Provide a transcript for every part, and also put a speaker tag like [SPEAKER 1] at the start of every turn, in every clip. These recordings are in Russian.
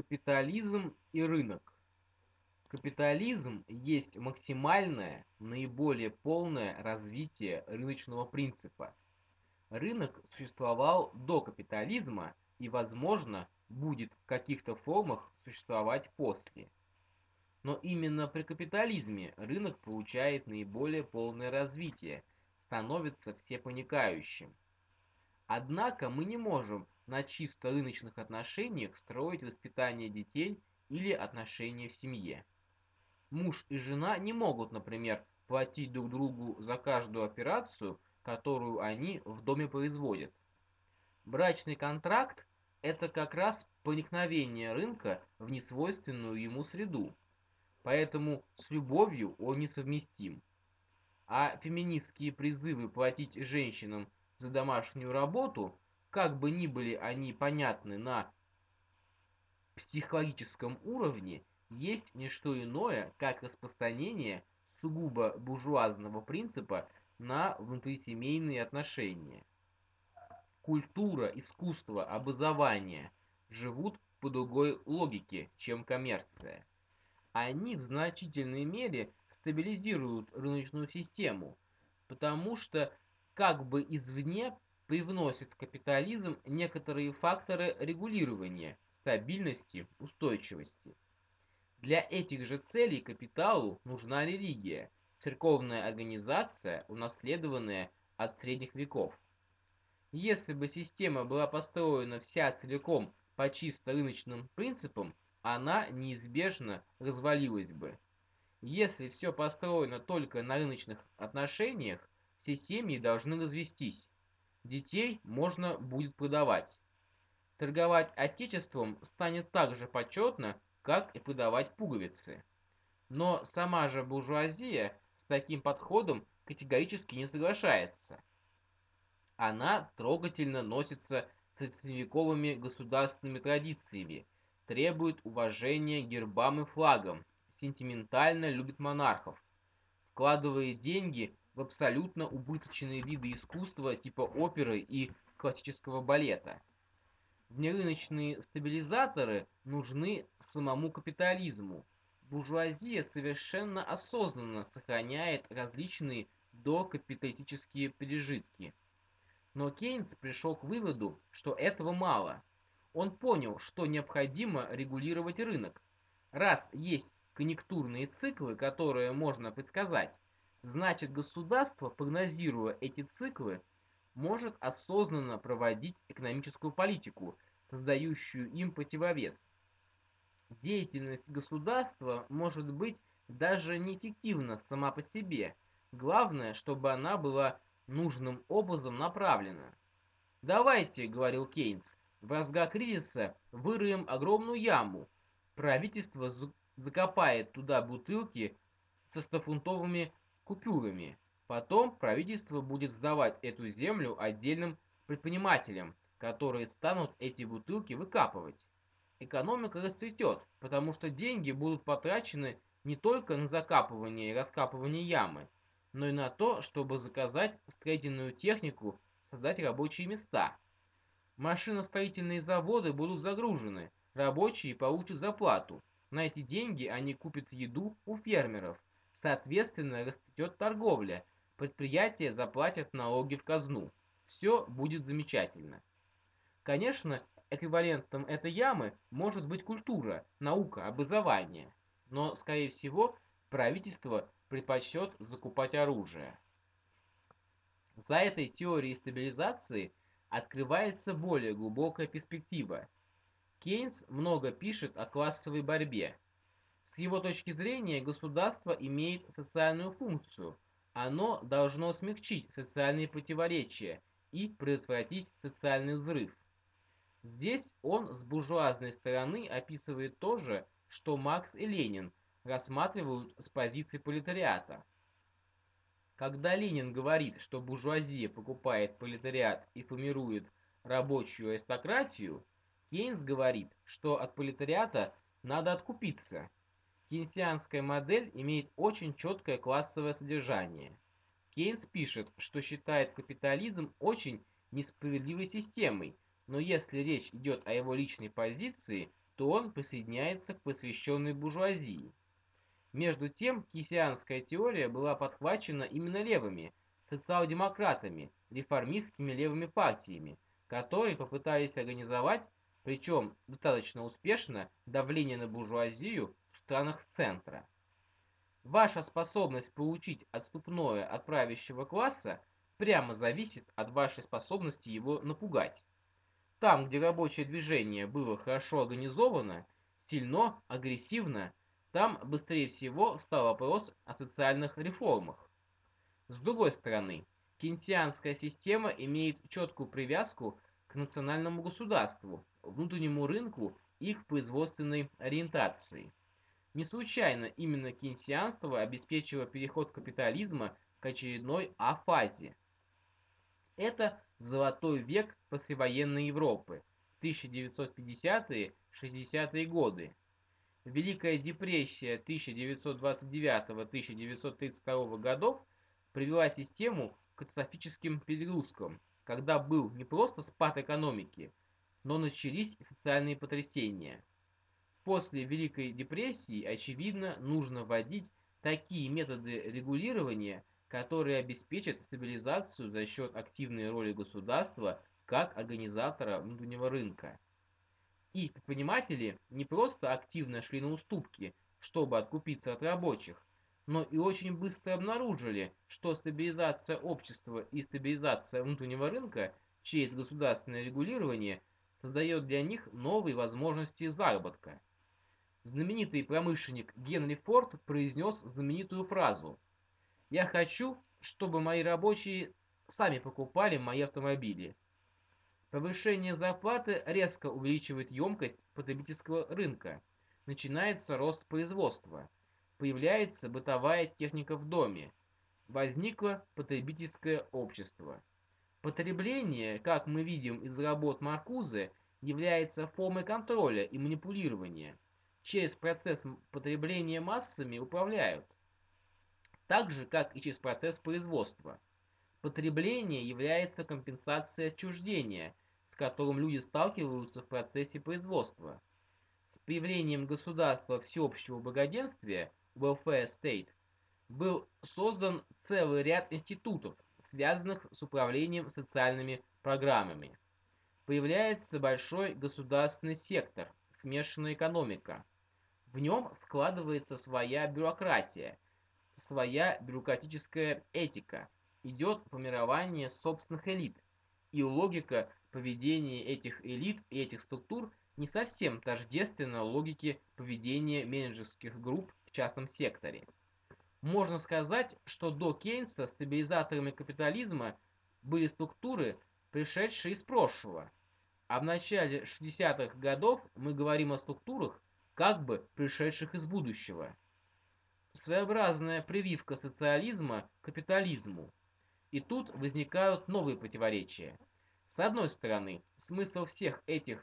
[SPEAKER 1] Капитализм и рынок. Капитализм есть максимальное, наиболее полное развитие рыночного принципа. Рынок существовал до капитализма и, возможно, будет в каких-то формах существовать после. Но именно при капитализме рынок получает наиболее полное развитие, становится всепроникающим. Однако мы не можем на чисто рыночных отношениях строить воспитание детей или отношения в семье. Муж и жена не могут, например, платить друг другу за каждую операцию, которую они в доме производят. Брачный контракт – это как раз проникновение рынка в несвойственную ему среду, поэтому с любовью он несовместим. А феминистские призывы платить женщинам за домашнюю работу, как бы ни были они понятны на психологическом уровне, есть не что иное, как распространение сугубо буржуазного принципа на внутрисемейные отношения. Культура, искусство, образование живут по другой логике, чем коммерция. Они в значительной мере стабилизируют рыночную систему, потому что как бы извне привносит в капитализм некоторые факторы регулирования, стабильности, устойчивости. Для этих же целей капиталу нужна религия, церковная организация, унаследованная от средних веков. Если бы система была построена вся целиком по чисто рыночным принципам, она неизбежно развалилась бы. Если все построено только на рыночных отношениях, все семьи должны развестись. Детей можно будет продавать. Торговать отечеством станет так же почетно, как и продавать пуговицы. Но сама же буржуазия с таким подходом категорически не соглашается. Она трогательно носится с средневековыми государственными традициями, требует уважения гербам и флагам, сентиментально любит монархов, вкладывает деньги в абсолютно убыточные виды искусства типа оперы и классического балета. Внерыночные стабилизаторы нужны самому капитализму. Буржуазия совершенно осознанно сохраняет различные докапиталистические пережитки. Но Кейнс пришел к выводу, что этого мало. Он понял, что необходимо регулировать рынок. Раз есть конъюнктурные циклы, которые можно предсказать, Значит, государство, прогнозируя эти циклы, может осознанно проводить экономическую политику, создающую им противовес. Деятельность государства может быть даже неэффективна сама по себе. Главное, чтобы она была нужным образом направлена. «Давайте», — говорил Кейнс, — «в разгар кризиса выроем огромную яму. Правительство закопает туда бутылки со стофунтовыми купюрами. Потом правительство будет сдавать эту землю отдельным предпринимателям, которые станут эти бутылки выкапывать. Экономика расцветет, потому что деньги будут потрачены не только на закапывание и раскапывание ямы, но и на то, чтобы заказать строительную технику, создать рабочие места. Машиностроительные заводы будут загружены, рабочие получат зарплату. На эти деньги они купят еду у фермеров – Соответственно, растет торговля, предприятия заплатят налоги в казну. Все будет замечательно. Конечно, эквивалентом этой ямы может быть культура, наука, образование. Но, скорее всего, правительство предпочтет закупать оружие. За этой теорией стабилизации открывается более глубокая перспектива. Кейнс много пишет о классовой борьбе, с его точки зрения, государство имеет социальную функцию. Оно должно смягчить социальные противоречия и предотвратить социальный взрыв. Здесь он с буржуазной стороны описывает то же, что Маркс и Ленин рассматривают с позиции пролетариата. Когда Ленин говорит, что буржуазия покупает пролетариат и формирует рабочую аристократию, Кейнс говорит, что от пролетариата надо откупиться – Кейнсианская модель имеет очень четкое классовое содержание. Кейнс пишет, что считает капитализм очень несправедливой системой, но если речь идет о его личной позиции, то он присоединяется к посвященной буржуазии. Между тем, кейсианская теория была подхвачена именно левыми, социал-демократами, реформистскими левыми партиями, которые попытались организовать, причем достаточно успешно, давление на буржуазию странах центра. Ваша способность получить отступное от правящего класса прямо зависит от вашей способности его напугать. Там, где рабочее движение было хорошо организовано, сильно, агрессивно, там быстрее всего встал вопрос о социальных реформах. С другой стороны, кейнсианская система имеет четкую привязку к национальному государству, внутреннему рынку и к производственной ориентации. Не случайно именно кейнсианство обеспечило переход капитализма к очередной афазе. Это золотой век послевоенной Европы, 1950-60-е годы. Великая депрессия 1929-1932 годов привела систему к катастрофическим перегрузкам, когда был не просто спад экономики, но начались и социальные потрясения. После Великой депрессии, очевидно, нужно вводить такие методы регулирования, которые обеспечат стабилизацию за счет активной роли государства как организатора внутреннего рынка. И предприниматели не просто активно шли на уступки, чтобы откупиться от рабочих, но и очень быстро обнаружили, что стабилизация общества и стабилизация внутреннего рынка через государственное регулирование создает для них новые возможности заработка. Знаменитый промышленник Генри Форд произнес знаменитую фразу «Я хочу, чтобы мои рабочие сами покупали мои автомобили». Повышение зарплаты резко увеличивает емкость потребительского рынка. Начинается рост производства – Появляется бытовая техника в доме. Возникло потребительское общество. Потребление, как мы видим из работ Маркузе, является формой контроля и манипулирования. Через процесс потребления массами управляют. Так же, как и через процесс производства. Потребление является компенсацией отчуждения, с которым люди сталкиваются в процессе производства. С появлением государства всеобщего благоденствия Welfare State, был создан целый ряд институтов, связанных с управлением социальными программами. Появляется большой государственный сектор, смешанная экономика. В нем складывается своя бюрократия, своя бюрократическая этика, идет формирование собственных элит, и логика поведения этих элит и этих структур не совсем тождественна логике поведения менеджерских групп в частном секторе. Можно сказать, что до Кейнса стабилизаторами капитализма были структуры, пришедшие из прошлого, а в начале 60-х годов мы говорим о структурах, как бы пришедших из будущего. Своеобразная прививка социализма к капитализму. И тут возникают новые противоречия. С одной стороны, смысл всех этих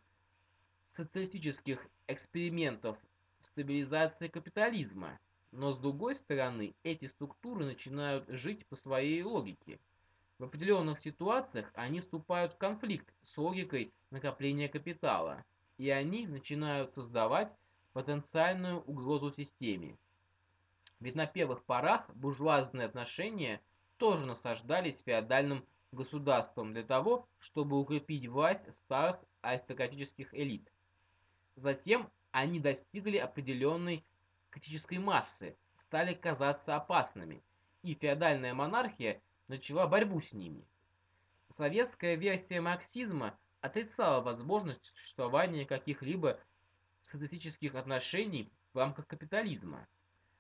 [SPEAKER 1] социалистических экспериментов стабилизация капитализма, но с другой стороны, эти структуры начинают жить по своей логике. В определенных ситуациях они вступают в конфликт с логикой накопления капитала, и они начинают создавать потенциальную угрозу системе. Ведь на первых порах буржуазные отношения тоже насаждались феодальным государством для того, чтобы укрепить власть старых аристократических элит. Затем они достигли определенной критической массы, стали казаться опасными, и феодальная монархия начала борьбу с ними. Советская версия марксизма отрицала возможность существования каких-либо социалистических отношений в рамках капитализма.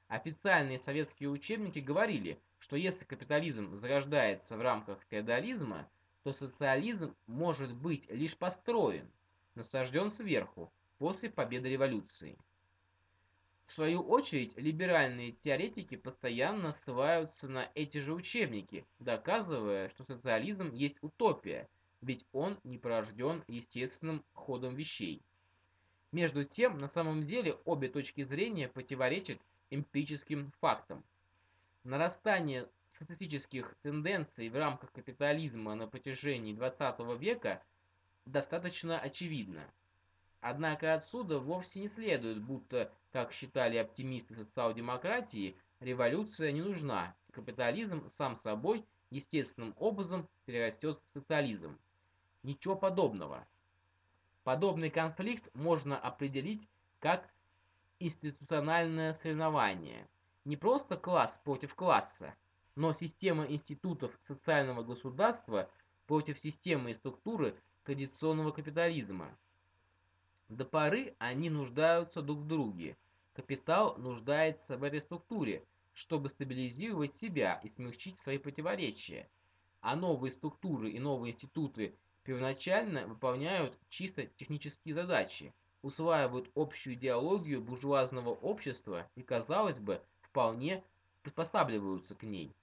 [SPEAKER 1] Официальные советские учебники говорили, что если капитализм зарождается в рамках феодализма, то социализм может быть лишь построен, насажден сверху, после победы революции. В свою очередь, либеральные теоретики постоянно ссылаются на эти же учебники, доказывая, что социализм есть утопия, ведь он не порожден естественным ходом вещей. Между тем, на самом деле, обе точки зрения противоречат эмпирическим фактам. Нарастание статистических тенденций в рамках капитализма на протяжении XX века достаточно очевидно. Однако отсюда вовсе не следует, будто, как считали оптимисты социал-демократии, революция не нужна, капитализм сам собой естественным образом перерастет в социализм. Ничего подобного. Подобный конфликт можно определить как институциональное соревнование. Не просто класс против класса, но система институтов социального государства против системы и структуры традиционного капитализма. До поры они нуждаются друг в друге. Капитал нуждается в этой структуре, чтобы стабилизировать себя и смягчить свои противоречия. А новые структуры и новые институты первоначально выполняют чисто технические задачи, усваивают общую идеологию буржуазного общества и, казалось бы, вполне приспосабливаются к ней.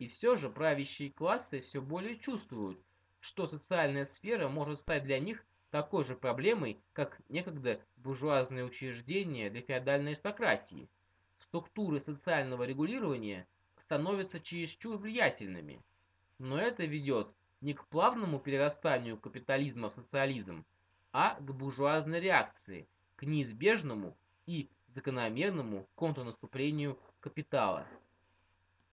[SPEAKER 1] И все же правящие классы все более чувствуют, что социальная сфера может стать для них такой же проблемой, как некогда буржуазные учреждения для феодальной аристократии. Структуры социального регулирования становятся чересчур влиятельными. Но это ведет не к плавному перерастанию капитализма в социализм, а к буржуазной реакции, к неизбежному и закономерному контрнаступлению капитала.